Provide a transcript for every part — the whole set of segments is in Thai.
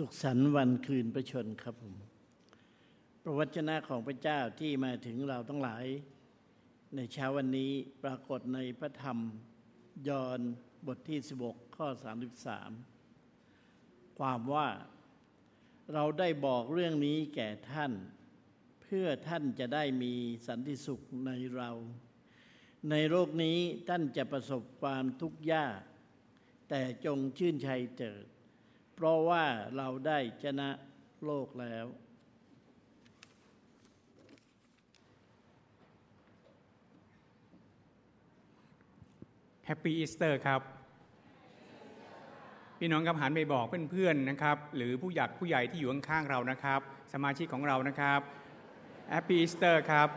สุขสันต์วันคืนประชนครับผมประวัจนะของพระเจ้าที่มาถึงเราทั้งหลาย ในเช้าวันนี้ปรากฏในพระธรรม ยอห์นบทที่ 16 ข้อ 33 ความว่าเราได้บอกเรื่องนี้แก่ท่าน เพื่อท่านจะได้มีสันติสุขในเรา ในโลกนี้ท่านจะประสบความทุกข์ยาก แต่จงชื่นใจเถิด เพราะว่าเราได้ชนะโลกแล้ว Happy Easter ครับ พี่น้องครับหันไปบอกเพื่อนๆนะครับ หรือผู้หลักผู้ใหญ่ที่อยู่ข้างๆเรานะครับ สมาชิกของเรานะครับ Happy Easter ครับ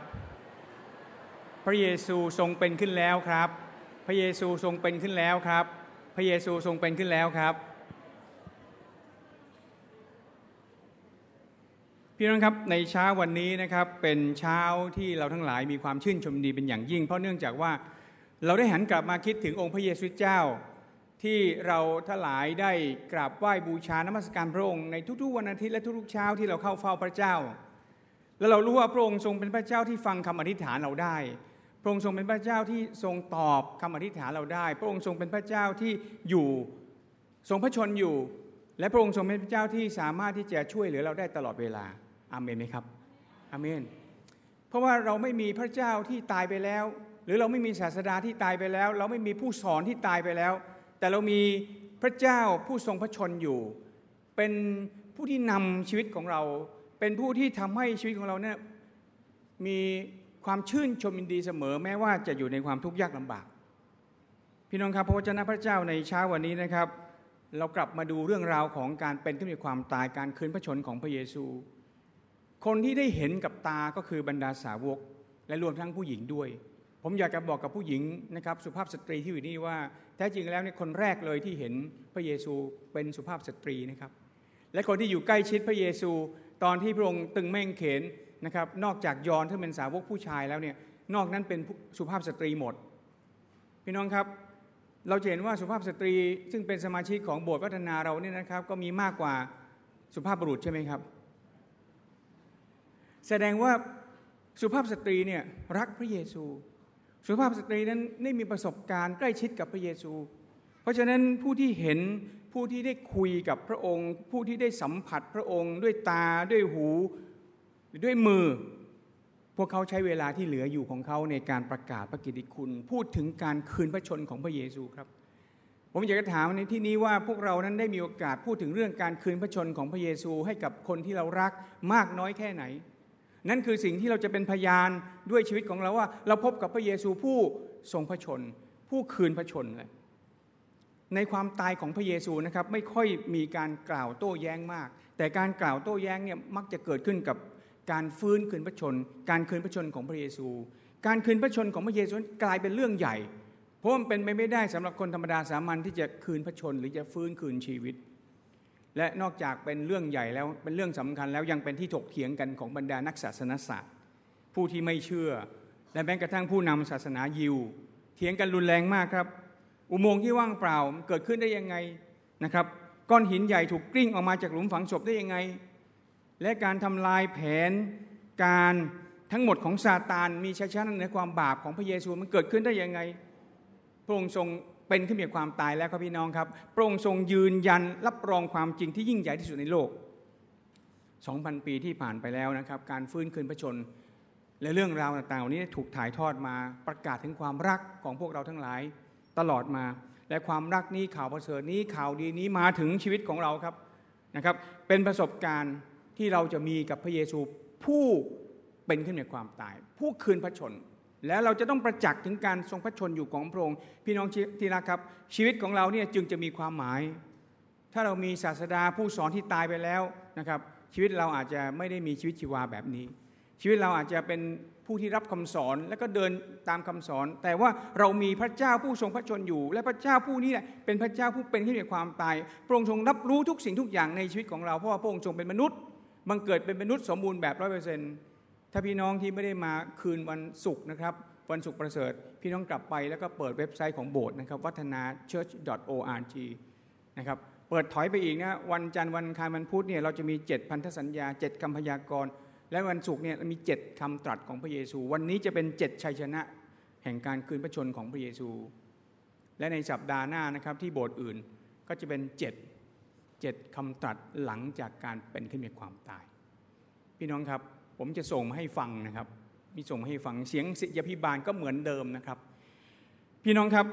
พระเยซูทรงเป็นขึ้นแล้วครับ พระเยซูทรงเป็นขึ้นแล้วครับ พระเยซูทรงเป็นขึ้นแล้วครับ พี่น้องครับในเช้าวันนี้นะครับเป็นเช้าที่เราทั้งหลายมีความชื่นชมดีเป็นอย่างยิ่ง เพราะเนื่องจากว่าเราได้หันกลับมาคิดถึงองค์พระเยซูเจ้า ที่เราทั้งหลายได้กราบไหว้บูชานมัสการพระองค์ในทุกๆวันอาทิตย์และทุกๆเช้าที่เราเข้าเฝ้าพระเจ้า แล้วเรารู้ว่าพระองค์ทรงเป็นพระเจ้าที่ฟังคำอธิษฐานเราได้ พระองค์ทรงเป็นพระเจ้าที่ทรงตอบคำอธิษฐานเราได้ พระองค์ทรงเป็นพระเจ้าที่อยู่ทรงพระชนอยู่ และพระองค์ทรงเป็นพระเจ้าที่สามารถที่จะช่วยเหลือเราได้ตลอดเวลา อาเมนไหมครับอาเมน เพราะว่าเราไม่มีพระเจ้าที่ตายไปแล้ว หรือเราไม่มีศาสดาที่ตายไปแล้ว เราไม่มีผู้สอนที่ตายไปแล้ว แต่เรามีพระเจ้าผู้ทรงพระชนอยู่ เป็นผู้ที่นำชีวิตของเรา เป็นผู้ที่ทำให้ชีวิตของเราเนี่ยมีความชื่นชมยินดีเสมอ แม้ว่าจะอยู่ในความทุกข์ยากลำบาก พี่น้องครับพระวจนะพระเจ้าในเช้าวันนี้นะครับ เรากลับมาดูเรื่องราวของการเป็นขึ้นในความตายการคืนพระชนของพระเยซู คนที่ได้เห็นกับตาก็คือบรรดาสาวก และรวมทั้งผู้หญิงด้วย ผมอยากจะบอกกับผู้หญิงนะครับสุภาพสตรีที่อยู่นี่ว่าแท้จริงแล้วเนี่ยคนแรกเลยที่เห็นพระเยซูเป็นสุภาพสตรีนะครับ และคนที่อยู่ใกล้ชิดพระเยซูตอนที่พระองค์ตึงแม่งเขนนะครับนอกจากยอห์นที่เป็นสาวกผู้ชายแล้วเนี่ยนอกนั้นเป็นสุภาพสตรีหมด พี่น้องครับเราเห็นว่าสุภาพสตรีซึ่งเป็นสมาชิกของโบสถ์วัฒนาเราเนี่ยนะครับ ก็มีมากกว่าสุภาพบุรุษใช่ไหมครับ แสดงว่าสุภาพสตรีเนี่ยรักพระเยซู สุภาพสตรีนั้นได้มีประสบการณ์ใกล้ชิดกับพระเยซู เพราะฉะนั้นผู้ที่เห็นผู้ที่ได้คุยกับพระองค์ ผู้ที่ได้สัมผัสพระองค์ ด้วยตาด้วยหู ด้วยมือ พวกเขาใช้เวลาที่เหลืออยู่ของเขาในการประกาศพระกิตติคุณ พูดถึงการคืนพระชนของพระเยซูครับ ผมอยากจะถามในที่นี้ว่าพวกเรานั้นได้มีโอกาสพูดถึงเรื่องการคืนพระชนของพระเยซู ให้กับคนที่เรารักมากน้อยแค่ไหน นั่นคือสิ่งที่เราจะเป็นพยานด้วยชีวิตของเราว่า เราพบกับพระเยซูผู้ทรงพระชน ผู้คืนพระชนเลยในความตายของพระเยซูนะครับไม่ค่อยมีการกล่าวโต้แย้งมาก แต่การกล่าวโต้แย้งเนี่ยมักจะเกิดขึ้นกับการฟื้นคืนพระชน การคืนพระชนของพระเยซู การคืนพระชนของพระเยซูกลายเป็นเรื่องใหญ่ เพราะมันเป็นไปไม่ได้สำหรับคนธรรมดาสามัญที่จะคืนพระชนหรือจะฟื้นคืนชีวิต และนอกจากเป็นเรื่องใหญ่แล้วเป็นเรื่องสำคัญแล้วยังเป็นที่ถกเถียงกันของบรรดานักศาสนศาสตร์ ผู้ที่ไม่เชื่อ และแม้กระทั่งผู้นำศาสนายิว เถียงกันรุนแรงมากครับ อุโมงค์ที่ว่างเปล่าเกิดขึ้นได้ยังไงนะครับ ก้อนหินใหญ่ถูกกลิ้งออกมาจากหลุมฝังศพได้ยังไง และการทำลายแผนการทั้งหมดของซาตานมีชัยชนะในความบาปของพระเยซูมันเกิดขึ้นได้ยังไง พระองค์ทรง เป็นขึ้นมีความตายแล้วครับพี่น้องครับพระองค์ทรงยืนยันรับรองความจริงที่ยิ่งใหญ่ที่สุดในโลก 2,000 ปีที่ผ่านไปแล้วนะครับ การฟื้นคืนพระชน และเรื่องราวต่างๆนี้ถูกถ่ายทอดมาประกาศถึงความรักของพวกเราทั้งหลายตลอดมา และความรักนี้ข่าวประเสริฐนี้ข่าวดีนี้มาถึงชีวิตของเราครับนะครับ เป็นประสบการณ์ที่เราจะมีกับพระเยซูผู้เป็นขึ้นในความตาย ผู้คืนพระชน แล้วเราจะต้องประจักษ์ถึงการทรงพระชนอยู่ของพระองค์พี่น้องที่รักครับ ชีวิตของเราเนี่ยจึงจะมีความหมาย ถ้าเรามีศาสดาผู้สอนที่ตายไปแล้วนะครับชีวิตเราอาจจะไม่ได้มีชีวิตชีวาแบบนี้ ชีวิตเราอาจจะเป็นผู้ที่รับคำสอนแล้วก็เดินตามคำสอน แต่ว่าเรามีพระเจ้าผู้ทรงพระชนอยู่ และพระเจ้าผู้นี้เป็นพระเจ้าผู้เป็นขึ้นในความตายพระองค์ทรงรับรู้ทุกสิ่งทุกอย่างในชีวิตของเราเพราะว่าพระองค์ทรงเป็นมนุษย์บังเกิดเป็นมนุษย์สมบูรณ์แบบร้อยเปอร์เซ็นต์ ถ้าพี่น้องที่ไม่ได้มาคืนวันศุกร์นะครับ วันศุกร์ประเสริฐ พี่น้องกลับไปแล้วก็เปิดเว็บไซต์ของโบสถ์นะครับวัฒนา church.org นะครับเปิดถอยไปอีกนะวันจันทร์วันคารวันพุธเนี่ยเราจะมีเจ็ดพันธสัญญาเจ็ดคำพยากรณ์ และวันศุกร์เนี่ยมีเจ็ดคำตรัสของพระเยซู วันนี้จะเป็นเจ็ดชัยชนะ แห่งการคืนพระชนของพระเยซู และในสัปดาห์หน้านะครับที่โบสถ์อื่นก็จะเป็นเจ็ดเจ็ดคำตรัสหลังจากการเป็นขึ้นมีความตาย พี่น้องครับ ผมจะส่งมาให้ฟังนะครับ มีส่งมาให้ฟังเสียงสิยพิบาลก็เหมือนเดิมนะครับ พี่น้องครับ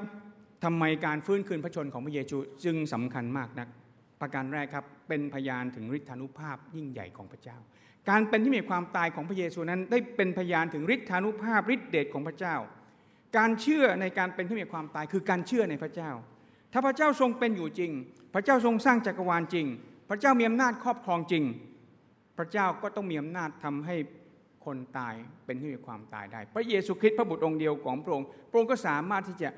ทำไมการฟื้นคืนพระชนของพระเยซูจึงสำคัญมากนัก ประการแรกครับเป็นพยานถึงฤทธานุภาพยิ่งใหญ่ของพระเจ้า การเป็นที่มีความตายของพระเยซูนั้น ได้เป็นพยานถึงฤทธานุภาพฤทธิเดชของพระเจ้า การเชื่อในการเป็นที่มีความตายคือการเชื่อในพระเจ้า ถ้าพระเจ้าทรงเป็นอยู่จริง พระเจ้าทรงสร้างจักรวาลจริง พระเจ้ามีอำนาจครอบครองจริง พระเจ้าก็ต้องมีอำนาจทำให้คนตายเป็นที่มีความตายได้ พระเยซูคริสต์พระบุตรองค์เดียวของพระองค์พระองค์ก็สามารถที่จะ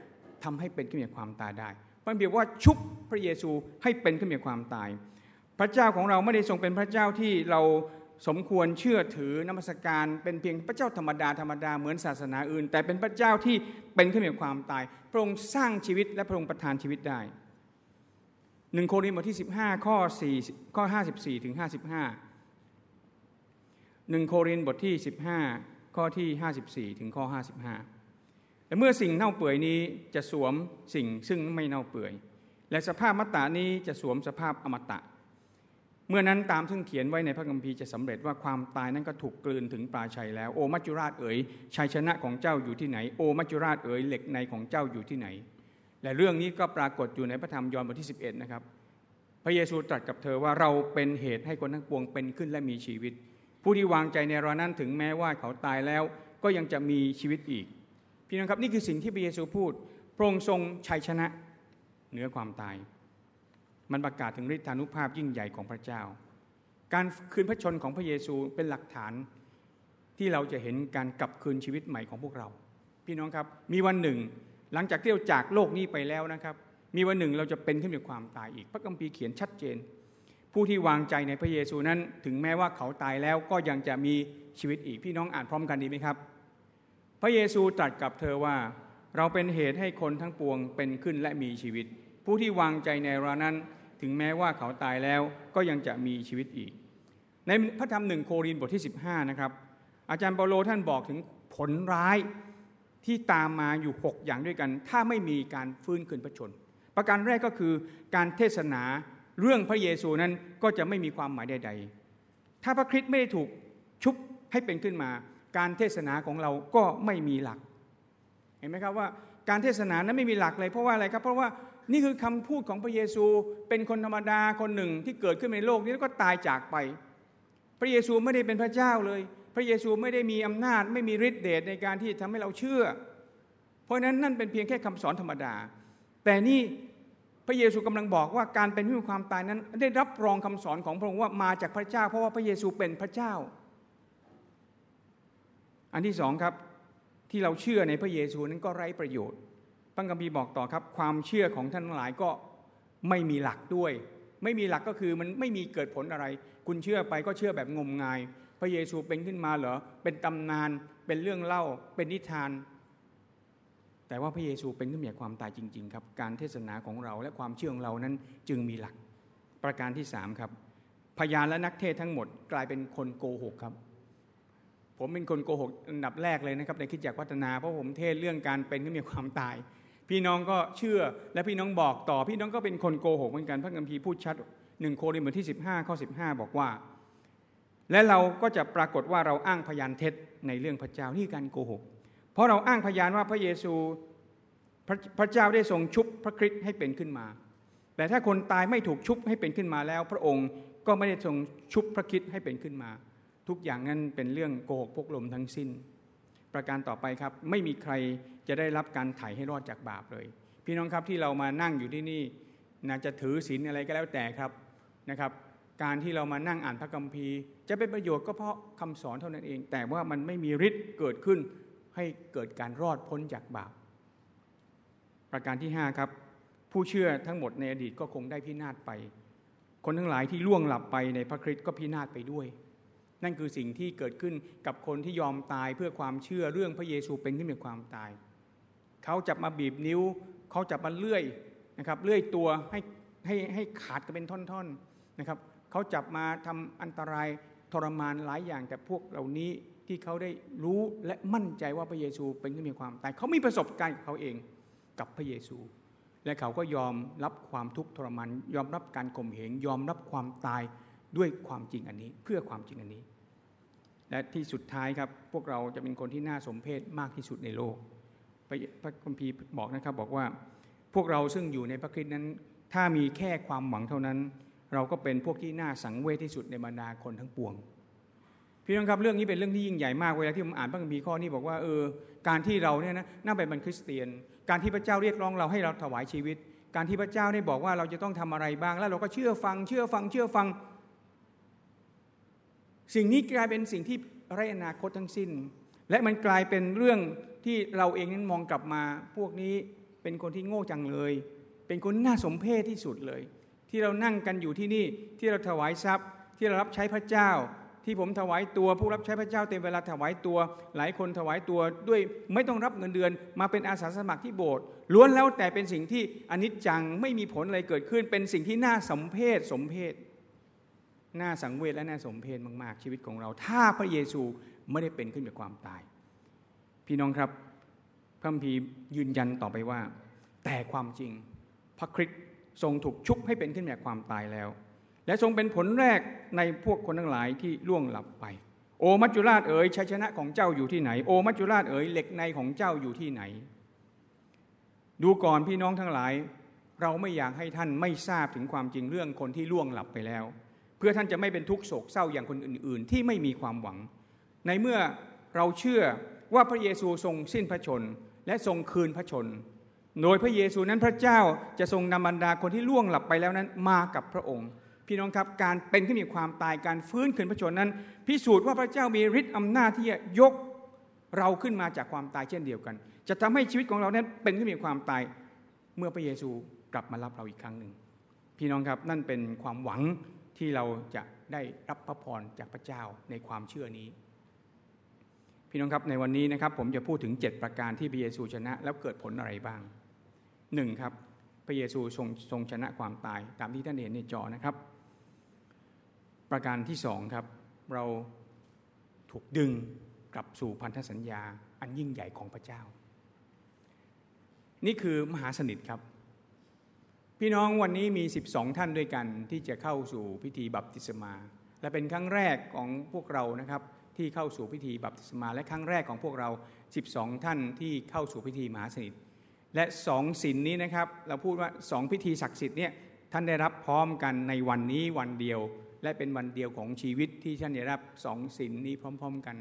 ทำให้เป็นขึ้นมีความตายได้มันเบียว่าชุบพระเยซูให้เป็นขึ้นมีความตาย พระเจ้าของเราไม่ได้ทรงเป็นพระเจ้าที่เราสมควรเชื่อถือนมัสการเป็นเพียงพระเจ้าธรรมดาธรรมดาเหมือนศาสนาอื่น แต่เป็นพระเจ้าที่เป็นขึ้นมีความตาย พระองค์สร้างชีวิตและพระองค์ประทานชีวิตได้หนึ่งโครินธ์บทที่ 15 ข้อ4ข้อ 54ถึง55 หนึ่งโครินบทที่ 15 ข้อที่ 54 ถึงข้อ 55 และเมื่อสิ่งเน่าเปื่อยนี้จะสวมสิ่งซึ่งไม่เน่าเปื่อย และสภาพมัตตานี้จะสวมสภาพอมตะ เมื่อนั้นตามซึ่งเขียนไว้ในพระคัมภีร์จะสำเร็จว่าความตายนั้นก็ถูกกลืนถึงปลาชัยแล้ว โอมัจจุราชเอ๋ยชัยชนะของเจ้าอยู่ที่ไหน โอมัจจุราชเอ๋ยเหล็กในของเจ้าอยู่ที่ไหน และเรื่องนี้ก็ปรากฏอยู่ในพระธรรมยอห์นบทที่ 11 นะครับพระเยซูตรัสกับเธอว่าเราเป็นเหตุให้คนทั้งปวงเป็นขึ้นและมีชีวิต ผู้ที่วางใจในเรานั้นถึงแม้ว่าเขาตายแล้วก็ยังจะมีชีวิตอีก พี่น้องครับนี่คือสิ่งที่พระเยซูพูดพระองค์ทรงชัยชนะเหนือความตาย มันประกาศถึงฤทธานุภาพยิ่งใหญ่ของพระเจ้า การคืนพระชนของพระเยซูเป็นหลักฐานที่เราจะเห็นการกลับคืนชีวิตใหม่ของพวกเรา พี่น้องครับมีวันหนึ่ง หลังจากที่เราจากโลกนี้ไปแล้วนะครับ มีวันหนึ่งเราจะเป็นขึ้นจากความตายอีก พระคัมภีร์เขียนชัดเจน ผู้ที่วางใจในพระเยซูนั้น ถึงแม้ว่าเขาตายแล้วก็ยังจะมีชีวิตอีกพี่น้องอ่านพร้อมกันดีไหมครับ พระเยซูตรัสกับเธอว่า เราเป็นเหตุให้คนทั้งปวงเป็นขึ้นและมีชีวิต ผู้ที่วางใจในเรานั้น ถึงแม้ว่าเขาตายแล้วก็ยังจะมีชีวิตอีก ในพระธรรมหนึ่งโครินบทที่ 15 นะครับ อาจารย์เปาโลท่านบอกถึงผลร้ายที่ตามมาอยู่ 6 อย่างด้วยกัน ถ้าไม่มีการฟื้นคืนพระชน ประการแรกก็คือการเทศนา เรื่องพระเยซูนั้นก็จะไม่มีความหมายใด ๆ ถ้าพระคริสต์ไม่ได้ถูกชุบให้เป็นขึ้นมา การเทศนาของเราก็ไม่มีหลัก เห็นไหมครับว่าการเทศนานั้นไม่มีหลักเลยเพราะว่าอะไรครับ เพราะว่านี่คือคำพูดของพระเยซูเป็นคนธรรมดาคนหนึ่งที่เกิดขึ้นในโลกนี้แล้วก็ตายจากไป พระเยซูไม่ได้เป็นพระเจ้าเลย พระเยซูไม่ได้มีอำนาจ ไม่มีฤทธิ์เดชในการที่ทำให้เราเชื่อ เพราะนั้นนั่นเป็นเพียงแค่คำสอนธรรมดา แต่นี่ ระเยซูกำลังบอกว่าการเป็นผู้มีความตายนั้น ได้รับรองคำสอนของพระองค์ว่ามาจากพระเจ้า เพราะว่าพระเยซูเป็นพระเจ้า อันที่สองครับที่เราเชื่อในพระเยซูนั้นก็ไร้ประโยชน์พระคัมภีร์บอกต่อครับ ความเชื่อของท่านหลายก็ไม่มีหลักด้วย ไม่มีหลักก็คือมันไม่มีเกิดผลอะไร คุณเชื่อไปก็เชื่อแบบงมงาย พระเยซูเป็นขึ้นมาเหรอเป็นตำนานเป็นเรื่องเล่าเป็นนิทาน แต่ว่าพระเยซูเป็นขึ้นมาความตายจริง ๆ ครับ การเทศนาของเราและความเชื่อของเรานั้นจึงมีหลัก ประการที่สามครับ พยานและนักเทศทั้งหมดกลายเป็นคนโกหกครับ ผมเป็นคนโกหกอันดับแรกเลยนะครับในคิดจักพัฒนาเพราะผมเทศเรื่องการเป็นขึ้นมาความตาย พี่น้องก็เชื่อและพี่น้องบอกต่อ พี่น้องก็เป็นคนโกหกเหมือนกันพระคัมภีร์พูดชัดหนึ่งโครินธ์บทที่ 15ข้อ15 บอกว่า และเราก็จะปรากฏว่าเราอ้างพยานเท็จในเรื่องพระเจ้านี่การโกหก เพราะเราอ้างพยานว่าพระเยซูพระพระเจ้าได้ทรงชุบพระคริสต์ให้เป็นขึ้นมา แต่ถ้าคนตายไม่ถูกชุบให้เป็นขึ้นมาแล้ว พระองค์ก็ไม่ได้ทรงชุบพระคริสต์ให้เป็นขึ้นมา ทุกอย่างนั้นเป็นเรื่องโกหกพกลมทั้งสิ้น ประการต่อไปครับไม่มีใครจะได้รับการไถ่ให้รอดจากบาปเลย พี่น้องครับที่เรามานั่งอยู่ที่นี่น่าจะถือศีลอะไรก็แล้วแต่ครับนะครับ การที่เรามานั่งอ่านพระคัมภีร์ จะเป็นประโยชน์ก็เพราะคำสอนเท่านั้นเอง แต่ว่ามันไม่มีฤทธิ์เกิดขึ้น ให้เกิดการรอดพ้นจากบาป ประการที่ 5 ครับ ผู้เชื่อทั้งหมดในอดีตก็คงได้พินาศไป คนทั้งหลายที่ล่วงหลับไปในพระคริสต์ก็พินาศไปด้วย นั่นคือสิ่งที่เกิดขึ้นกับคนที่ยอมตายเพื่อความเชื่อเรื่องพระเยซูเป็นขึ้นเป็นความตาย เขาจับมาบีบนิ้ว เขาจับมาเลื่อยนะครับเลื่อยตัวให้ให้ให้ขาดกันเป็นท่อนๆนะครับเขาจับมาทำอันตรายทรมานหลายอย่างแต่พวกเหล่านี้ ที่เขาได้รู้และมั่นใจว่าพระเยซูเป็นผู้มีความตายเขามีประสบการณ์กับเขาเองกับพระเยซู และเขาก็ยอมรับความทุกข์ทรมานยอมรับการข่มเหงยอมรับความตายด้วยความจริงอันนี้เพื่อความจริงอันนี้ และที่สุดท้ายครับพวกเราจะเป็นคนที่น่าสมเพชมากที่สุดในโลกพระคัมภีร์บอกนะครับบอกว่าพวกเราซึ่งอยู่ในพระคริสต์นั้น ถ้ามีแค่ความหวังเท่านั้น เราก็เป็นพวกที่น่าสังเวชที่สุดในบรรดาคนทั้งปวง พี่น้องครับเรื่องนี้เป็นเรื่องที่ยิ่งใหญ่มากเวลาที่ผมอ่านพระคัมภีร์ข้อนี้บอกว่าเออการที่เราเนี่ยนะน่าเป็นคริสเตียน การที่พระเจ้าเรียกร้องเราให้เราถวายชีวิต การที่พระเจ้าได้บอกว่าเราจะต้องทำอะไรบ้าง แล้วเราก็เชื่อฟังเชื่อฟังเชื่อฟัง สิ่งนี้กลายเป็นสิ่งที่ไรอนาคตทั้งสิ้น และมันกลายเป็นเรื่องที่เราเองนั้นมองกลับมา พวกนี้เป็นคนที่โง่จังเลย เป็นคนน่าสมเพชที่สุดเลย ที่เรานั่งกันอยู่ที่นี่ที่เราถวายทรัพย์ ที่เรารับใช้พระเจ้า ที่ผมถวายตัวผู้รับใช้พระเจ้าเต็มเวลาถวายตัว หลายคนถวายตัวด้วยไม่ต้องรับเงินเดือนมาเป็นอาสาสมัครที่โบสถ์ล้วนแล้วแต่เป็นสิ่งที่อนิจจังไม่มีผลอะไรเกิดขึ้น เป็นสิ่งที่น่าสมเพศสมเพศน่าสังเวชและน่าสมเพชมาก ๆ ชีวิตของเรา ถ้าพระเยซูไม่ได้เป็นขึ้นจากความตาย พี่น้องครับพระพียืนยันต่อไปว่า แต่ความจริง พระคริสต์ทรงถูกชุบให้เป็นขึ้นจากความตายแล้ว และทรงเป็นผลแรกในพวกคนทั้งหลายที่ล่วงหลับไป โอมัจจุราชเอ๋ยชัยชนะของเจ้าอยู่ที่ไหน โอมัจจุราชเอ๋ยเหล็กในของเจ้าอยู่ที่ไหน ดูก่อนพี่น้องทั้งหลาย เราไม่อยากให้ท่านไม่ทราบถึงความจริงเรื่องคนที่ล่วงหลับไปแล้ว เพื่อท่านจะไม่เป็นทุกข์โศกเศร้าอย่างคนอื่น ๆ ที่ไม่มีความหวัง ในเมื่อเราเชื่อว่าพระเยซูทรงสิ้นพระชนและทรงคืนพระชน โดยพระเยซูนั้นพระเจ้าจะทรงนำบรรดาคนที่ล่วงหลับไปแล้วนั้นมากับพระองค์ พี่น้องครับการเป็นขึ้นมีความตายการฟื้นคืนพระชนนั้น พิสูจน์ว่าพระเจ้ามีฤทธิ์อำนาจที่จะยกเราขึ้นมาจากความตายเช่นเดียวกัน จะทำให้ชีวิตของเรานั้นเป็นขึ้นมีความตายเมื่อพระเยซูกลับมารับเราอีกครั้งหนึ่งพี่น้องครับนั่นเป็นความหวังที่เราจะได้รับพระพรจากพระเจ้าในความเชื่อนี้ พี่น้องครับในวันนี้นะครับ ผมจะพูดถึง 7 ประการที่พระเยซูชนะ แล้วเกิดผลอะไรบ้างหนึ่งครับพระเยซูทรงทรงชนะความตายตามที่ท่านเห็นในจอนะครับ ประการที่สองครับเราถูกดึงกลับสู่พันธสัญญาอันยิ่งใหญ่ของพระเจ้า นี่คือมหาสนิทครับ พี่น้องวันนี้มี 12 ท่านด้วยกันที่จะเข้าสู่พิธีบัพติศมา และเป็นครั้งแรกของพวกเรานะครับที่เข้าสู่พิธีบัพติศมา และครั้งแรกของพวกเรา 12 ท่านที่เข้าสู่พิธีมหาสนิท และสองศีลนี้นะครับ เราพูดว่าสองพิธีศักดิ์สิทธิ์เนี่ยท่านได้รับพร้อมกันในวันนี้วันเดียว และเป็นวันเดียวของชีวิตที่ท่านได้รับสองศีลนี้พร้อม ๆ กัน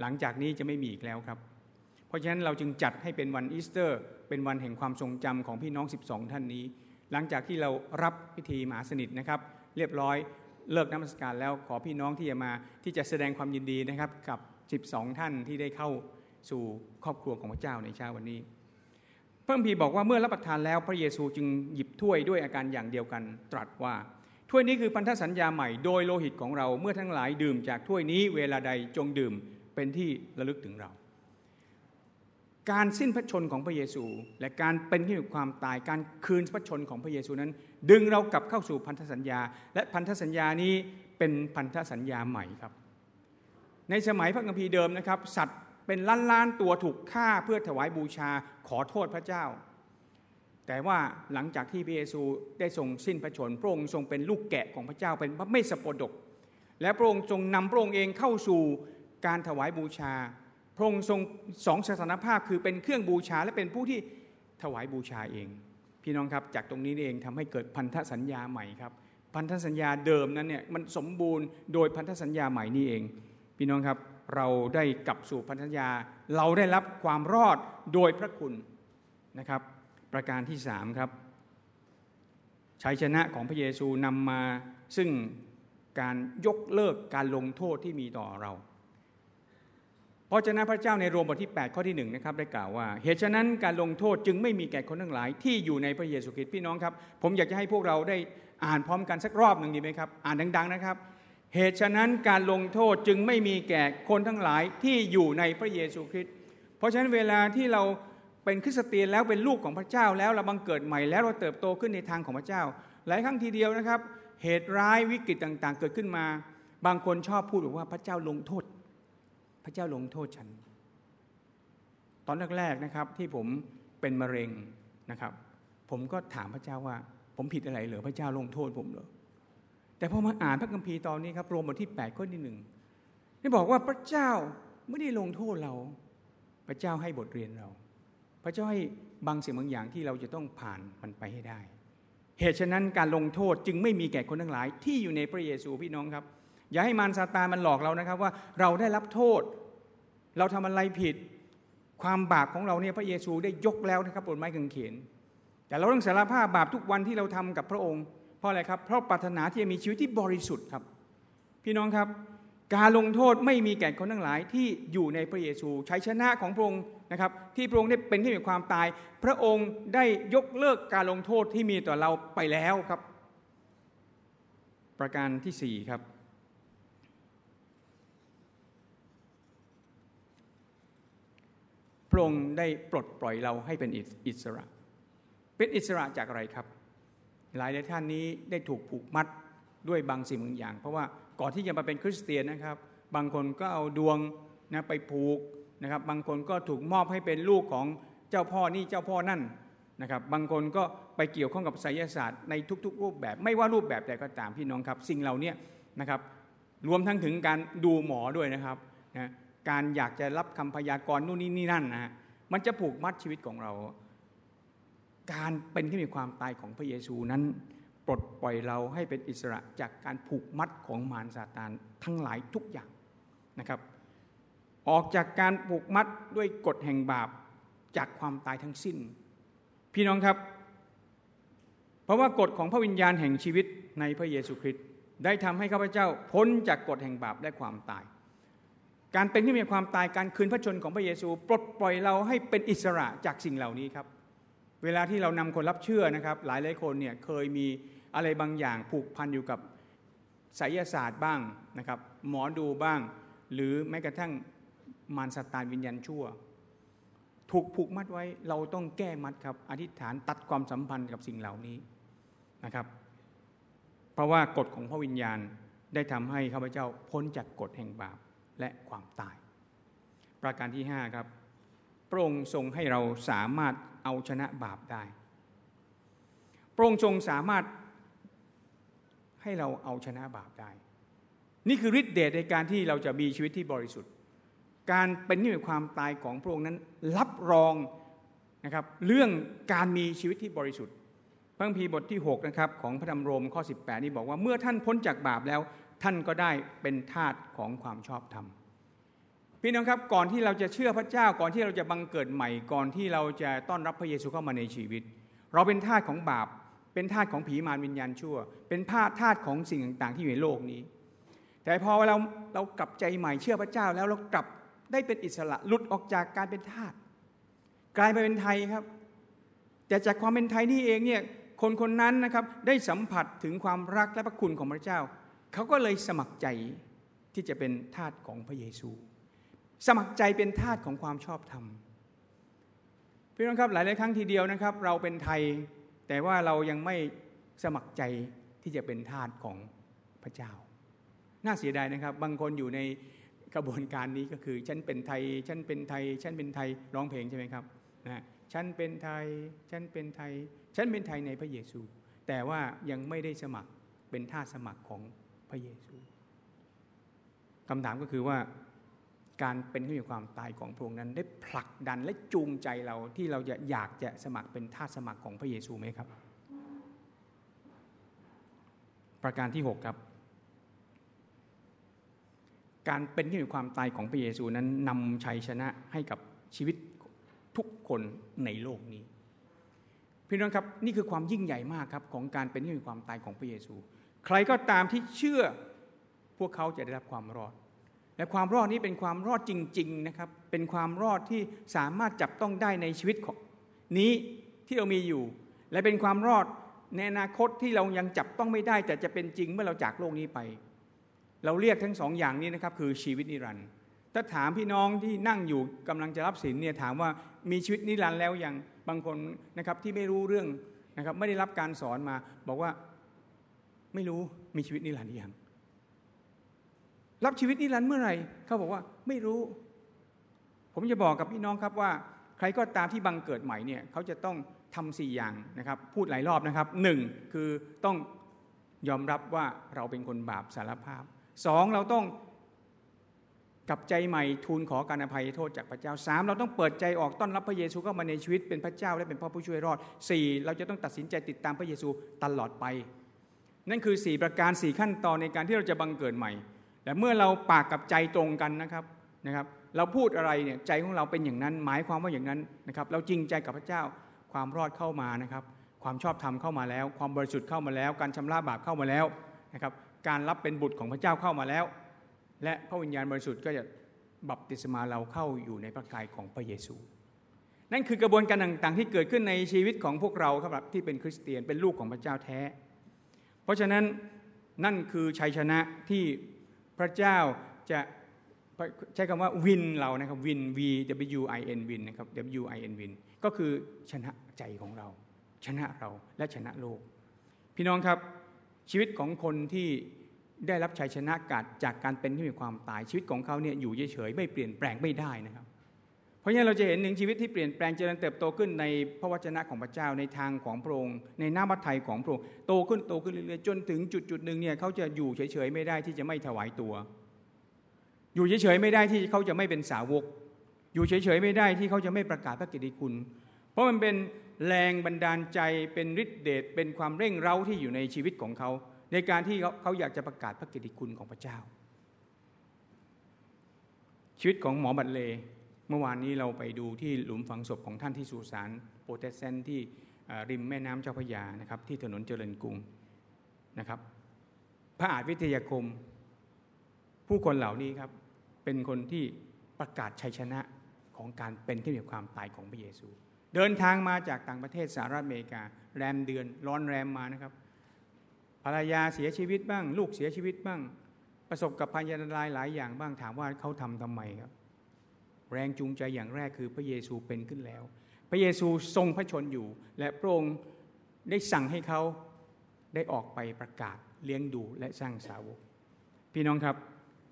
หลังจากนี้จะไม่มีอีกแล้วครับ เพราะฉะนั้นเราจึงจัดให้เป็นวันอีสเตอร์ เป็นวันแห่งความทรงจำของพี่น้อง 12 ท่านนี้ หลังจากที่เรารับพิธีมหาสนิทนะครับ เรียบร้อยเลิกน้ำมัสการแล้วขอพี่น้องที่จะมาที่จะแสดงความยินดีนะครับกับ 12 ท่านที่ได้เข้าสู่ครอบครัวของพระเจ้าในเช้าวันนี้เพิ่มพีบอกว่าเมื่อรับประทานแล้วพระเยซูจึงหยิบถ้วยด้วยอาการอย่างเดียวกันตรัสว่า ถ้วยนี้คือพันธสัญญาใหม่โดยโลหิตของเราเมื่อทั้งหลายดื่มจากถ้วยนี้เวลาใดจงดื่มเป็นที่ระลึกถึงเรา การสิ้นพระชนของพระเยซู และการเป็นที่มีความตายการคืนพระชนของพระเยซูนั้น ดึงเรากลับเข้าสู่พันธสัญญา และพันธสัญญานี้เป็นพันธสัญญาใหม่ครับ ในสมัยพระคัมภีร์เดิมนะครับ สัตว์เป็นล้านล้านตัวถูกฆ่าเพื่อถวายบูชาขอโทษพระเจ้า แต่ว่าหลังจากที่พระเยซูได้ทรงสิ้นพระชนพระองค์ทรงเป็นลูกแกะของพระเจ้าเป็นพระเมสสโปดก และพระองค์ทรงนำพระองค์เองเข้าสู่การถวายบูชา พระองค์ทรงสองสถานภาพคือเป็นเครื่องบูชาและเป็นผู้ที่ถวายบูชาเอง พี่น้องครับจากตรงนี้เองทำให้เกิดพันธสัญญาใหม่ครับ พันธสัญญาเดิมนั้นเนี่ยมันสมบูรณ์โดยพันธสัญญาใหม่นี้เอง พี่น้องครับเราได้กลับสู่พันธสัญญาเราได้รับความรอดโดยพระคุณนะครับ ประการที่สามครับชัยชนะของพระเยซูนำมาซึ่งการยกเลิกการลงโทษที่มีต่อเรา เพราะฉะนั้นพระเจ้าในโรมบทที่ 8 ข้อที่1นะครับได้กล่าวว่า เหตุฉะนั้นการลงโทษจึงไม่มีแก่คนทั้งหลาย ที่อยู่ในพระเยซูคริสต์พี่น้องครับ ผมอยากจะให้พวกเราได้อ่านพร้อมกันสักรอบหนึ่งดีไหมครับ อ่านดัง ๆนะครับ เหตุฉะนั้นการลงโทษจึงไม่มีแก่คนทั้งหลายที่อยู่ในพระเยซูคริสต์เพราะฉะนั้นเวลาที่เรา เป็นคริสเตียนแล้วเป็นลูกของพระเจ้าแล้วเราบังเกิดใหม่แล้วเราเติบโตขึ้นในทางของพระเจ้า หลายครั้งทีเดียวนะครับ เหตุร้ายวิกฤตต่าง ๆ เกิดขึ้นมา บางคนชอบพูดบอกว่าพระเจ้าลงโทษ พระเจ้าลงโทษฉัน ตอนแรกๆนะครับที่ผมเป็นมะเร็งนะครับ ผมก็ถามพระเจ้าว่า ผมผิดอะไรเหรอพระเจ้าลงโทษผมเหรอแต่พอมาอ่านพระคัมภีร์ตอนนี้ครับโรมบทที่8ข้อที่หนึ่งได้บอกว่าพระเจ้าไม่ได้ลงโทษเรา พระเจ้าให้บทเรียนเรา ระเจ้าให้บางสิ่งบางอย่างที่เราจะต้องผ่านมันไปให้ได้ เหตุฉะนั้นการลงโทษจึงไม่มีแก่คนทั้งหลาย ที่อยู่ในพระเยซูพี่น้องครับ อย่าให้มารซาตานมันหลอกเรานะครับว่าเราได้รับโทษ เราทำอะไรผิด ความบาปของเราเนี่ยพระเยซูได้ยกแล้วนะครับบนไม้กางเขนแต่เราต้องสารภาพบาปทุกวันที่เราทำกับพระองค์ เพราะอะไรครับเพราะปรารถนาที่จะมีชีวิตที่บริสุทธิ์ครับ พี่น้องครับ การลงโทษไม่มีแก่คนทั้งหลายที่อยู่ในพระเยซูใชัยชนะของพระองค์นะครับ ที่พระองค์ได้เป็นที่มีความตาย พระองค์ได้ยกเลิกการลงโทษที่มีต่อเราไปแล้วครับ ประการที่สี่ครับ พระองค์ได้ปลดปล่อยเราให้เป็นอิสระ เป็นอิสระจากอะไรครับ หลายหลายท่านนี้ได้ถูกผูกมัดด้วยบางสิ่งบางอย่าง เพราะว่า ก่อนที่จะมาเป็นคริสเตียนนะครับ บางคนก็เอาดวงนะไปผูกนะครับ บางคนก็ถูกมอบให้เป็นลูกของเจ้าพ่อนี่เจ้าพ่อนั่นนะครับ บางคนก็ไปเกี่ยวข้องกับไสยศาสตร์ในทุก ๆ รูปแบบ ไม่ว่ารูปแบบใดก็ตามพี่น้องครับ สิ่งเหล่านี้นะครับ รวมทั้งถึงการดูหมอด้วยนะครับนะการอยากจะรับคำพยากรณ์นู่นนี่นี่นั่นนะฮะมันจะผูกมัดชีวิตของเรา การเป็นที่มีความตายของพระเยซูนั้น ปลดปล่อยเราให้เป็นอิสระจากการผูกมัดของมารซาตานทั้งหลายทุกอย่างนะครับ ออกจากการผูกมัดด้วยกฎแห่งบาปจากความตายทั้งสิ้น พี่น้องครับ เพราะว่ากฎของพระวิญญาณแห่งชีวิตในพระเยซูคริสต์ได้ทำให้ข้าพเจ้าพ้นจากกฎแห่งบาปและความตาย การเป็นที่มีความตายการคืนพระชนของพระเยซู ปลดปล่อยเราให้เป็นอิสระจากสิ่งเหล่านี้ครับ เวลาที่เรานำคนรับเชื่อนะครับ หลายหลายคนเนี่ยเคยมี อะไรบางอย่างผูกพันอยู่กับไสยศาสตร์บ้างนะครับ หมอดูบ้าง หรือแม้กระทั่งมารสตานวิญญาณชั่ว ถูกผูกมัดไว้เราต้องแก้มัดครับ อธิษฐานตัดความสัมพันธ์กับสิ่งเหล่านี้นะครับ เพราะว่ากฎของพระวิญญาณได้ทำให้ข้าพเจ้าพ้นจากกฎแห่งบาปและความตาย ประการที่ 5 ครับพระองค์ทรงให้เราสามารถเอาชนะบาปได้ พระองค์ทรงสามารถ ให้เราเอาชนะบาปได้ นี่คือฤทธิเดชในการที่เราจะมีชีวิตที่บริสุทธิ์ การเป็นที่มีความตายของพระองค์นั้น รับรองนะครับเรื่องการมีชีวิตที่บริสุทธิ์พระคัมภีร์บทที่6นะครับของพระธรรมโรมข้อ 18 นี่บอกว่าเมื่อท่านพ้นจากบาปแล้ว ท่านก็ได้เป็นทาสของความชอบธรรมพี่น้องครับก่อนที่เราจะเชื่อพระเจ้าก่อนที่เราจะบังเกิดใหม่ ก่อนที่เราจะต้อนรับพระเยซูเข้ามาในชีวิต เราเป็นทาสของบาป เป็นธาตุของผีมารวิญญาณชั่ว เป็นธาตุธาตุของสิ่งต่าง ๆ ที่อยู่ในโลกนี้ แต่พอเราเรากลับใจใหม่เชื่อพระเจ้าแล้วเรากลับได้เป็นอิสระหลุดออกจากการเป็นทาสกลายไปเป็นไทยครับ แต่จากความเป็นไทยนี่เองเนี่ยคนคนนั้นนะครับได้สัมผัสถึงความรักและพระคุณของพระเจ้า เขาก็เลยสมัครใจที่จะเป็นทาสของพระเยซู สมัครใจเป็นทาสของความชอบธรรมพี่น้องครับหลายๆครั้งทีเดียวนะครับ เราเป็นไทย แต่ว่าเรายังไม่สมัครใจที่จะเป็นทาสของพระเจ้า น่าเสียดายนะครับ บางคนอยู่ในกระบวนการนี้ก็คือฉันเป็นไทย ฉันเป็นไทย ฉันเป็นไทยร้องเพลงใช่ไหมครับนะฉันเป็นไทย ฉันเป็นไทย ฉันเป็นไทยในพระเยซู แต่ว่ายังไม่ได้สมัครเป็นทาสสมัครของพระเยซูคำถามก็คือว่า การเป็นขึ้นอยู่ความตายของพระองค์นั้น ได้ผลักดันและจูงใจเราที่เราจะอยากจะสมัครเป็นทาสสมัครของพระเยซูไหมครับ ประการที่ 6 ครับ การเป็นขึ้นอยู่ความตายของพระเยซูนั้นนำชัยชนะให้กับชีวิตทุกคนในโลกนี้พี่น้องครับนี่คือความยิ่งใหญ่มากครับของการเป็นขึ้นอยู่ความตายของพระเยซู ใครก็ตามที่เชื่อพวกเขาจะได้รับความรอด และความรอดนี้เป็นความรอดจริงๆนะครับ เป็นความรอดที่สามารถจับต้องได้ในชีวิตของนี้ที่เรามีอยู่ และเป็นความรอดในอนาคตที่เรายังจับต้องไม่ได้ แต่จะเป็นจริงเมื่อเราจากโลกนี้ไป เราเรียกทั้งสองอย่างนี้นะครับคือชีวิตนิรันดร์ถ้าถามพี่น้องที่นั่งอยู่กำลังจะรับศีลเนี่ยถามว่ามีชีวิตนิรันดร์แล้วยังบางคนนะครับที่ไม่รู้เรื่องนะครับไม่ได้รับการสอนมา บอกว่าไม่รู้มีชีวิตนิรันดร์ยัง รับชีวิตนิรันดร์เมื่อไหร่เขาบอกว่าไม่รู้ ผมจะบอกกับพี่น้องครับว่า ใครก็ตามที่บังเกิดใหม่เนี่ยเขาจะต้องทำสี่อย่างนะครับพูดหลายรอบนะครับหนึ่งคือต้องยอมรับว่าเราเป็นคนบาปสารภาพสองเราต้องกับใจใหม่ทูลขอการอภัยโทษจากพระเจ้าสามเราต้องเปิดใจออกต้อนรับพระเยซูเข้ามาในชีวิตเป็นพระเจ้าและเป็นพ่อผู้ช่วยรอดสี่เราจะต้องตัดสินใจติดตามพระเยซูตลอดไป นั่นคือสี่ประการสี่ขั้นตอนในการที่เราจะบังเกิดใหม่ แต่เมื่อเราปากกับใจตรงกันนะครับนะครับเราพูดอะไรเนี่ยใจของเราเป็นอย่างนั้น หมายความว่าอย่างนั้นนะครับเราจริงใจกับพระเจ้าความรอดเข้ามานะครับ ความชอบธรรมเข้ามาแล้ว ความบริสุทธิ์เข้ามาแล้ว การชำระบาปเข้ามาแล้วนะครับการรับเป็นบุตรของพระเจ้าเข้ามาแล้ว และพระวิญญาณบริสุทธิ์ก็จะบัพติศมาเราเข้าอยู่ในพระกายของพระเยซู นั่นคือกระบวนการต่างๆ ที่เกิดขึ้นในชีวิตของพวกเราครับที่เป็นคริสเตียนเป็นลูกของพระเจ้าแท้ เพราะฉะนั้นนั่นคือชัยชนะที่ พระเจ้าจะใช้คำว่าวินเรานะครับวิน V W I N วินนะครับ W I N วินก็คือชนะใจของเรา ชนะเราและชนะโลก พี่น้องครับชีวิตของคนที่ได้รับชัยชนะกาดจากการเป็นที่มีความตายชีวิตของเขาเนี่ยอยู่เฉยๆไม่เปลี่ยนแปลงไม่ได้นะครับ ราะฉะนั้นเราจะเห็นหนึ่งชีวิตที่เปลี่ยนแปลงเจริญเติบโตขึ้นในพระวจนะของพระเจ้าในทางของพระองค์ในหน้าพระทัยของพระองค์โตขึ้นโตขึ้นเรื่อยๆจนถึงจุดจุดหนึ่งเนี่ยเขาจะอยู่เฉยๆไม่ได้ที่จะไม่ถวายตัว อยู่เฉยๆไม่ได้ที่เขาจะไม่เป็นสาวก อยู่เฉยๆไม่ได้ที่เขาจะไม่ประกาศพระกิตติคุณ เพราะมันเป็นแรงบันดาลใจเป็นฤทธิเดชเป็นความเร่งเร้าที่อยู่ในชีวิตของเขา ในการที่เขาอยากจะประกาศพระกิตติคุณของพระเจ้า ชีวิตของหมอบัตเล เมื่อวานนี้เราไปดูที่หลุมฝังศพของท่านที่สุสานโปรเตสแตนที่ริมแม่น้ำเจ้าพระยานะครับที่ถนนเจริญกรุงนะครับ พระอาจวิทยาคม ผู้คนเหล่านี้ครับเป็นคนที่ประกาศชัยชนะของการเป็นที่มีความตายของพระเยซู เดินทางมาจากต่างประเทศสหรัฐอเมริกา แรมเดือนร้อนแรมมานะครับภรรยาเสียชีวิตบ้าง ลูกเสียชีวิตบ้าง ประสบกับพยันตรายหลายอย่างบ้างถามว่าเขาทำทำไมครับ แรงจูงใจอย่างแรกคือพระเยซูเป็นขึ้นแล้ว พระเยซูทรงพระชนอยู่ และพระองค์ได้สั่งให้เขาได้ออกไปประกาศเลี้ยงดูและสร้างสาวก พี่น้องครับ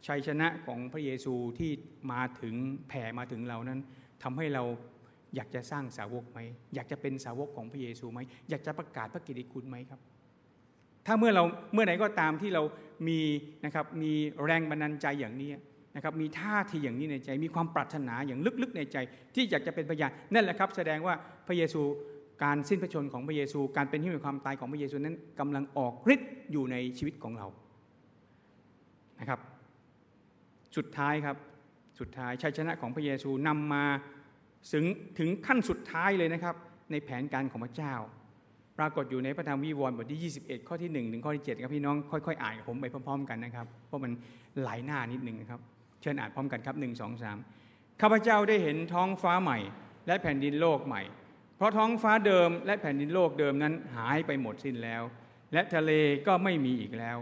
ชัยชนะของพระเยซูที่มาถึงแผ่มาถึงเรานั้นทำให้เราอยากจะสร้างสาวกไหมอยากจะเป็นสาวกของพระเยซูไหมอยากจะประกาศพระกิตติคุณไหมครับ ถ้าเมื่อเราเมื่อไหนก็ตามที่เรามีนะครับมีแรงบันดาลใจอย่างนี้ นะครับมีท่าทีอย่างนี้ในใจ มีความปรารถนาอย่างลึกๆในใจ ที่อยากจะเป็นพยานนั่นแหละครับ แสดงว่าพระเยซูการสิ้นพระชนของพระเยซู การเป็นที่มีความตายของพระเยซูนั้นกำลังออกฤทธิ์อยู่ในชีวิตของเรานะครับ สุดท้ายครับสุดท้ายชัยชนะของพระเยซูนำมาถึงถึงขั้นสุดท้ายเลยนะครับ ในแผนการของพระเจ้า ปรากฏอยู่ในพระธรรมวิวรณ์บทที่ 21 ข้อที่ 1 ถึงข้อที่ 7 ครับพี่น้องค่อยๆ อ่านกับผมไปพร้อมๆ กันนะครับ เพราะมันหลายหน้านิดหนึ่งนะครับ เชิญอ่านพร้อมกันครับ1 2 3ข้าพเจ้าได้เห็นท้องฟ้าใหม่ และแผ่นดินโลกใหม่ เพราะท้องฟ้าเดิมและแผ่นดินโลกเดิมนั้นหายไปหมดสิ้นแล้ว และทะเลก็ไม่มีอีกแล้ว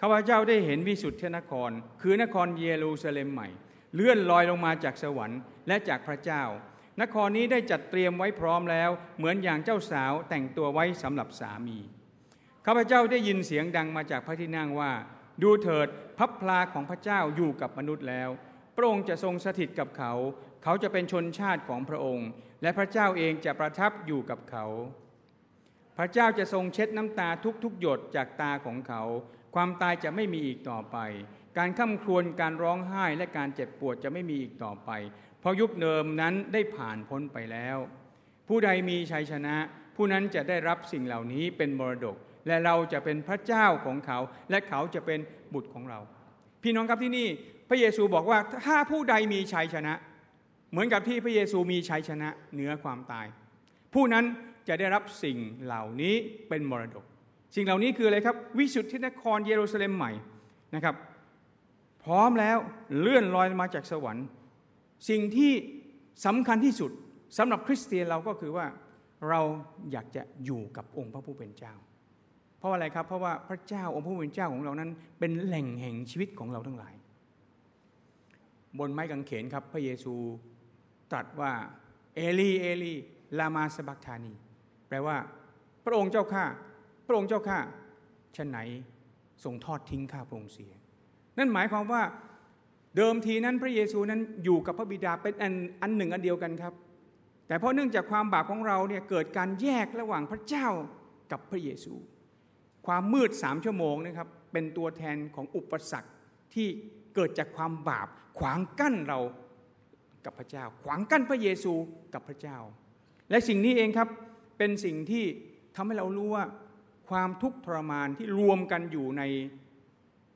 ข้าพเจ้าได้เห็นวิสุทธินคร คือนครเยรูซาเล็มใหม่ เลื่อนลอยลงมาจากสวรรค์และจากพระเจ้า นครนี้ได้จัดเตรียมไว้พร้อมแล้ว เหมือนอย่างเจ้าสาวแต่งตัวไว้สำหรับสามีข้าพเจ้าได้ยินเสียงดังมาจากพระที่นั่งว่า ดูเถิดพับพลาของพระเจ้าอยู่กับมนุษย์แล้ว พระองค์จะทรงสถิตกับเขา เขาจะเป็นชนชาติของพระองค์ และพระเจ้าเองจะประทับอยู่กับเขา พระเจ้าจะทรงเช็ดน้ำตาทุกๆ หยดจากตาของเขา ความตายจะไม่มีอีกต่อไป การข้าครวญการร้องไห้และการเจ็บปวดจะไม่มีอีกต่อไป เพราะยุคเดิมนั้นได้ผ่านพ้นไปแล้ว ผู้ใดมีชัยชนะ ผู้นั้นจะได้รับสิ่งเหล่านี้เป็นมรดก และเราจะเป็นพระเจ้าของเขา และเขาจะเป็นบุตรของเรา พี่น้องครับที่นี่พระเยซูบอกว่าถ้าผู้ใดมีชัยชนะ เหมือนกับที่พระเยซูมีชัยชนะเหนือความตาย ผู้นั้นจะได้รับสิ่งเหล่านี้เป็นมรดก สิ่งเหล่านี้คืออะไรครับ วิสุทธินครเยรูซาเล็มใหม่นะครับ พร้อมแล้วเลื่อนลอยมาจากสวรรค์ สิ่งที่สำคัญที่สุดสำหรับคริสเตียนเราก็คือว่าเราอยากจะอยู่กับองค์พระผู้เป็นเจ้า เพราะอะไรครับ เพราะว่าพระเจ้าองค์ผู้เป็นเจ้าของเรานั้น เป็นแหล่งแห่งชีวิตของเราทั้งหลาย บนไม้กางเขนครับ พระเยซูตรัสว่า เอลีเอลีลามาสบักธานี แปลว่า พระองค์เจ้าข้าพระองค์เจ้าข้าฉันไหนทรงทอดทิ้งข้าพระองค์เสีย นั่นหมายความว่าเดิมทีนั้นพระเยซูนั้นอยู่กับพระบิดาเป็นอันอันหนึ่งอันเดียวกันครับ แต่เพราะเนื่องจากความบาปของเราเนี่ยเกิดการแยกระหว่างพระเจ้ากับพระเยซู ความมืดสามชั่วโมงนะครับเป็นตัวแทนของอุปสรรคที่เกิดจากความบาป ขวางกั้นเรากับพระเจ้า ขวางกั้นพระเยซูกับพระเจ้า และสิ่งนี้เองครับเป็นสิ่งที่ทำให้เรารู้ว่าความทุกข์ทรมานที่รวมกันอยู่ใน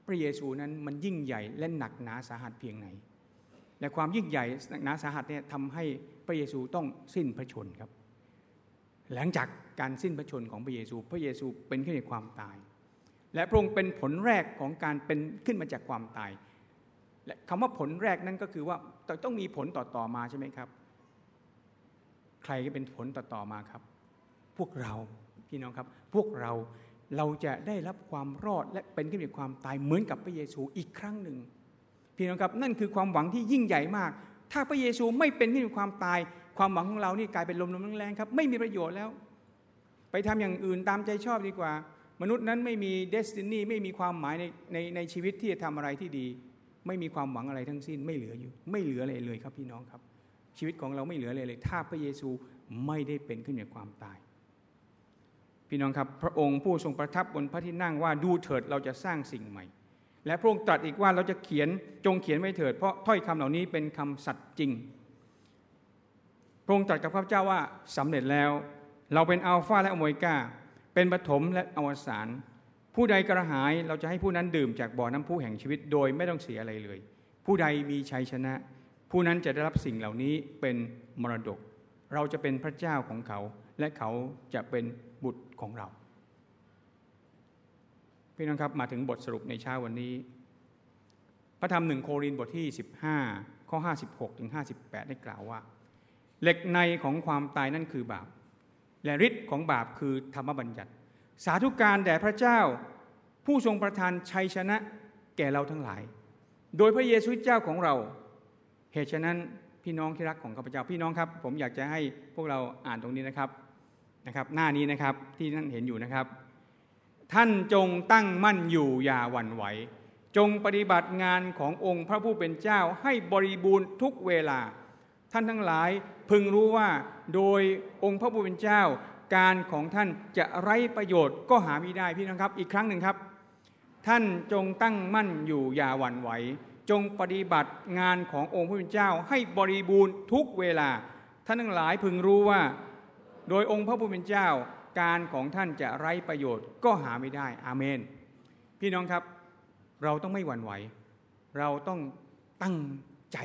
พระเยซูนั้นมันยิ่งใหญ่และหนักหนาสาหัสเพียงไหน และความยิ่งใหญ่หนักหนาสาหัสเนี่ยทำให้พระเยซูต้องสิ้นพระชนครับ หลังจากการสิ้นพระชนของพระเยซู พระเยซูเป็นขึ้นในความตาย และพระองค์เป็นผลแรกของการเป็นขึ้นมาจากความตาย และคำว่าผลแรกนั้นก็คือว่าต้องมีผลต่อๆมาใช่ไหมครับ ใครก็เป็นผลต่อๆมาครับ พวกเราพี่น้องครับ พวกเราเราจะได้รับความรอดและเป็นขึ้นจากความตายเหมือนกับพระเยซูอีกครั้งหนึ่งพี่น้องครับนั่นคือความหวังที่ยิ่งใหญ่มาก ถ้าพระเยซูไม่เป็นขึ้นจากความตาย ความหวังของเรานี่กลายเป็นลมลมแรงๆครับ ไม่มีประโยชน์แล้ว ไปทำอย่างอื่นตามใจชอบดีกว่า มนุษย์นั้นไม่มีเดสตินีไม่มีความหมายในในในชีวิตที่จะทำอะไรที่ดี ไม่มีความหวังอะไรทั้งสิ้น ไม่เหลืออยู่ ไม่เหลืออะไรเลยครับพี่น้องครับ ชีวิตของเราไม่เหลืออะไรเลย ถ้าพระเยซูไม่ได้เป็นขึ้นจากความตาย พี่น้องครับ พระองค์ผู้ทรงประทับบนพระที่นั่งว่าดูเถิดเราจะสร้างสิ่งใหม่ และพระองค์ตรัสอีกว่าเราจะเขียนจงเขียนไว้เถิดเพราะถ้อยคำเหล่านี้เป็นคำสัตย์จริง พระองค์ตรัสกับพระเจ้าว่าสำเร็จแล้ว เราเป็นอัลฟาและโอเมก้า เป็นปฐมและอวสานผู้ใดกระหายเราจะให้ผู้นั้นดื่มจากบ่อน้ำพุแห่งชีวิตโดยไม่ต้องเสียอะไรเลย ผู้ใดมีชัยชนะ ผู้นั้นจะได้รับสิ่งเหล่านี้เป็นมรดก เราจะเป็นพระเจ้าของเขา และเขาจะเป็นบุตรของเรา พี่น้องครับมาถึงบทสรุปในเช้าวันนี้ พระธรรมหนึ่งโครินบทที่ 15 ข้อ 56ถึง58 ได้กล่าวว่า เหล็กในของความตายนั่นคือบาป และฤทธิ์ของบาปคือธรรมบัญญัติ สาธุการแด่พระเจ้า ผู้ทรงประทานชัยชนะแก่เราทั้งหลาย โดยพระเยซูเจ้าของเรา เหตุฉะนั้นพี่น้องที่รักของข้าพเจ้าพี่น้องครับ ผมอยากจะให้พวกเราอ่านตรงนี้นะครับนะครับ หน้านี้นะครับที่ท่านเห็นอยู่นะครับ ท่านจงตั้งมั่นอยู่อย่าหวั่นไหว จงปฏิบัติงานขององค์พระผู้เป็นเจ้าให้บริบูรณ์ทุกเวลา ท่านทั้งหลายพึงรู้ว่าโดยองค์พระผู้เป็นเจ้า การของท่านจะไร้ประโยชน์ก็หาไม่ได้พี่น้องครับ อีกครั้งหนึ่งครับ ท่านจงตั้งมั่นอยู่อย่าหวั่นไหว จงปฏิบัติงานขององค์พระผู้เป็นเจ้าให้บริบูรณ์ทุกเวลา ท่านทั้งหลายพึงรู้ว่า โดยองค์พระผู้เป็นเจ้า การของท่านจะไร้ประโยชน์ก็หาไม่ได้อาเมน พี่น้องครับ เราต้องไม่หวั่นไหว เราต้องตั้งใจ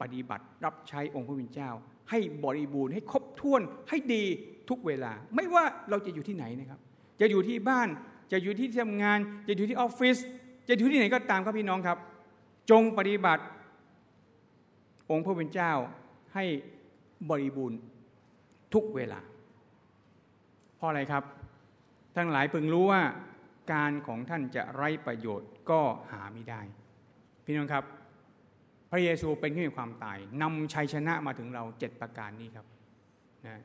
ปฏิบัติรับใช้องค์พระผู้เป็นเจ้า ให้บริบูรณ์ให้ครบถ้วนให้ดีทุกเวลา ไม่ว่าเราจะอยู่ที่ไหนนะครับ จะอยู่ที่บ้านจะอยู่ที่ทำงาน จะอยู่ที่ออฟฟิศจะอยู่ที่ไหนก็ตามครับพี่น้องครับ จงปฏิบัติ องค์พระผู้เป็นเจ้าให้บริบูรณ์ทุกเวลา เพราะอะไรครับ ทั้งหลายพึงรู้ว่าการของท่านจะไร้ประโยชน์ก็หาไม่ได้ พี่น้องครับ พระเยซูเป็นขึ้นความตายนำชัยชนะมาถึงเราเจ็ดประการนี้ครับนะ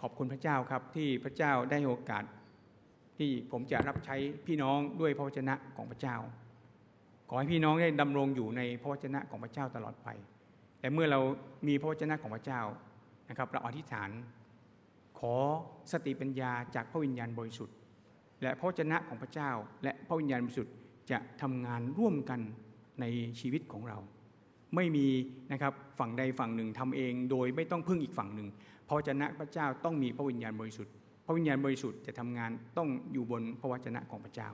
ขอบคุณพระเจ้าครับที่พระเจ้าได้โอกาส ที่ผมจะรับใช้พี่น้องด้วยพระวจนะของพระเจ้า ขอให้พี่น้องได้ดำรงอยู่ในพระวจนะของพระเจ้าตลอดไป แต่เมื่อเรามีพระวจนะของพระเจ้านะครับเราอธิษฐาน ขอสติปัญญาจากพระวิญญาณบริสุทธิ์ และพระเจนะของพระเจ้า และพระวิญญาณบริสุทธิ์จะทำงานร่วมกัน ในชีวิตของเรา ไม่มีนะครับฝั่งใดฝั่งหนึ่งทำเอง โดยไม่ต้องพึ่งอีกฝั่งหนึ่งพระวจนะพระเจ้าต้องมีพระวิญญาณบริสุทธิ์พระวิญญาณบริสุทธิ์จะทำงานต้องอยู่บนพระวจนะของพระเจ้า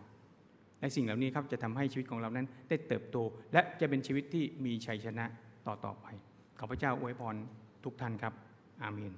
และสิ่งเหล่านี้ครับจะทำให้ชีวิตของเรานั้นได้เติบโต และจะเป็นชีวิตที่มีชัยชนะต่อต่อไปขอพระเจ้าอวยพรทุกท่านครับ อาเมน